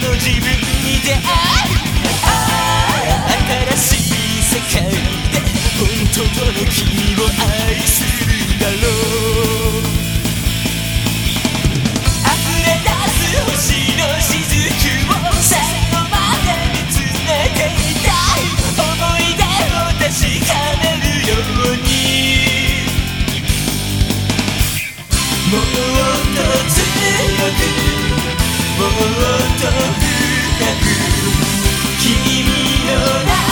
の自分に出会い新しい世界。と深く君の中